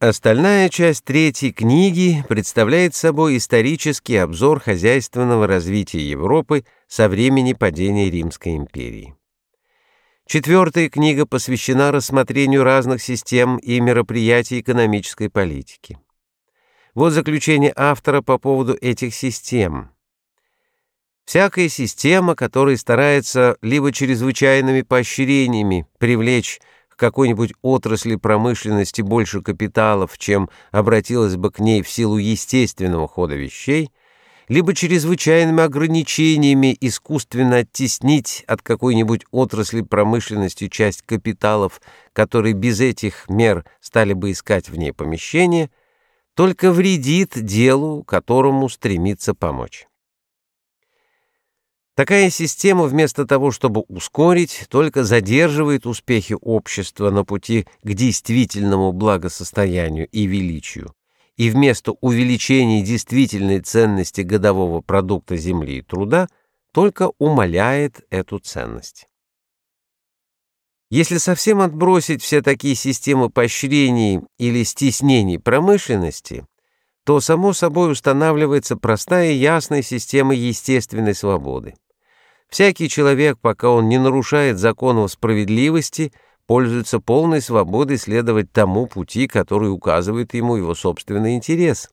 Остальная часть третьей книги представляет собой исторический обзор хозяйственного развития Европы со времени падения Римской империи. Четвертая книга посвящена рассмотрению разных систем и мероприятий экономической политики. Вот заключение автора по поводу этих систем. Всякая система, которая старается либо чрезвычайными поощрениями привлечь к какой-нибудь отрасли промышленности больше капиталов, чем обратилась бы к ней в силу естественного хода вещей, либо чрезвычайными ограничениями искусственно оттеснить от какой-нибудь отрасли промышленности часть капиталов, которые без этих мер стали бы искать в ней помещение, только вредит делу, которому стремится помочь. Такая система вместо того, чтобы ускорить, только задерживает успехи общества на пути к действительному благосостоянию и величию, и вместо увеличения действительной ценности годового продукта земли и труда только умаляет эту ценность. Если совсем отбросить все такие системы поощрений или стеснений промышленности, то само собой устанавливается простая и ясная система естественной свободы. Всякий человек, пока он не нарушает законов справедливости, пользуется полной свободой следовать тому пути, который указывает ему его собственный интерес,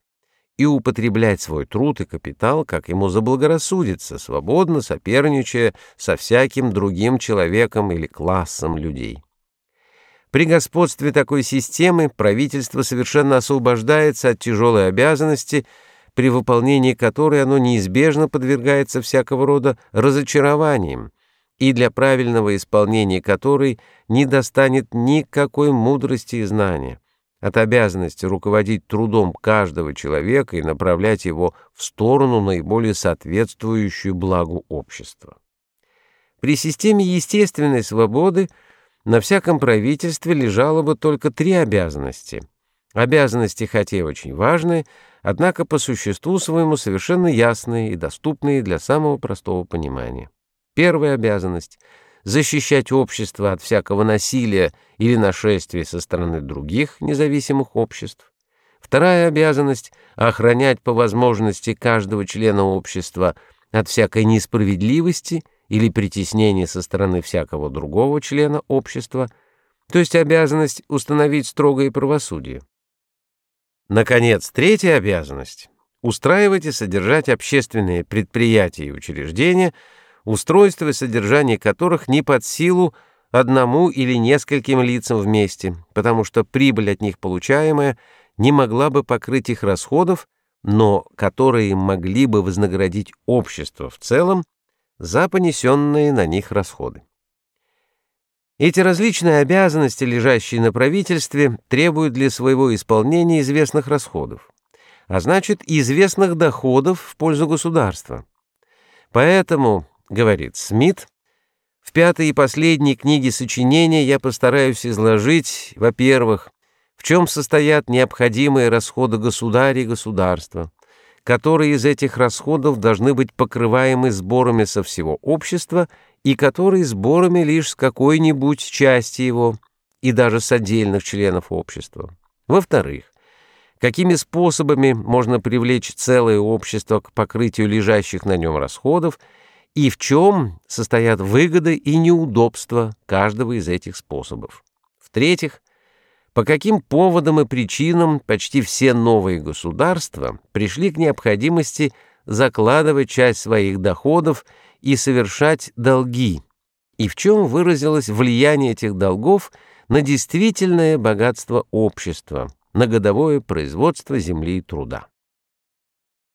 и употреблять свой труд и капитал, как ему заблагорассудится, свободно соперничая со всяким другим человеком или классом людей. При господстве такой системы правительство совершенно освобождается от тяжелой обязанности – при выполнении которой оно неизбежно подвергается всякого рода разочарованиям, и для правильного исполнения которой не достанет никакой мудрости и знания, от обязанности руководить трудом каждого человека и направлять его в сторону, наиболее соответствующую благу общества. При системе естественной свободы на всяком правительстве лежало бы только три обязанности. Обязанности, хотя и очень важные, однако по существу своему совершенно ясные и доступные для самого простого понимания. Первая обязанность — защищать общество от всякого насилия или нашествия со стороны других независимых обществ. Вторая обязанность — охранять по возможности каждого члена общества от всякой несправедливости или притеснения со стороны всякого другого члена общества, то есть обязанность установить строгое правосудие. Наконец, третья обязанность — устраивать и содержать общественные предприятия и учреждения, устройство и содержание которых не под силу одному или нескольким лицам вместе, потому что прибыль от них получаемая не могла бы покрыть их расходов, но которые могли бы вознаградить общество в целом за понесенные на них расходы. Эти различные обязанности, лежащие на правительстве, требуют для своего исполнения известных расходов, а значит, известных доходов в пользу государства. Поэтому, говорит Смит, в пятой и последней книге сочинения я постараюсь изложить, во-первых, в чем состоят необходимые расходы государя и государства, которые из этих расходов должны быть покрываемы сборами со всего общества и который сборами лишь с какой-нибудь части его и даже с отдельных членов общества. Во-вторых, какими способами можно привлечь целое общество к покрытию лежащих на нем расходов и в чем состоят выгоды и неудобства каждого из этих способов. В-третьих, по каким поводам и причинам почти все новые государства пришли к необходимости закладывать часть своих доходов и совершать долги, и в чем выразилось влияние этих долгов на действительное богатство общества, на годовое производство земли и труда.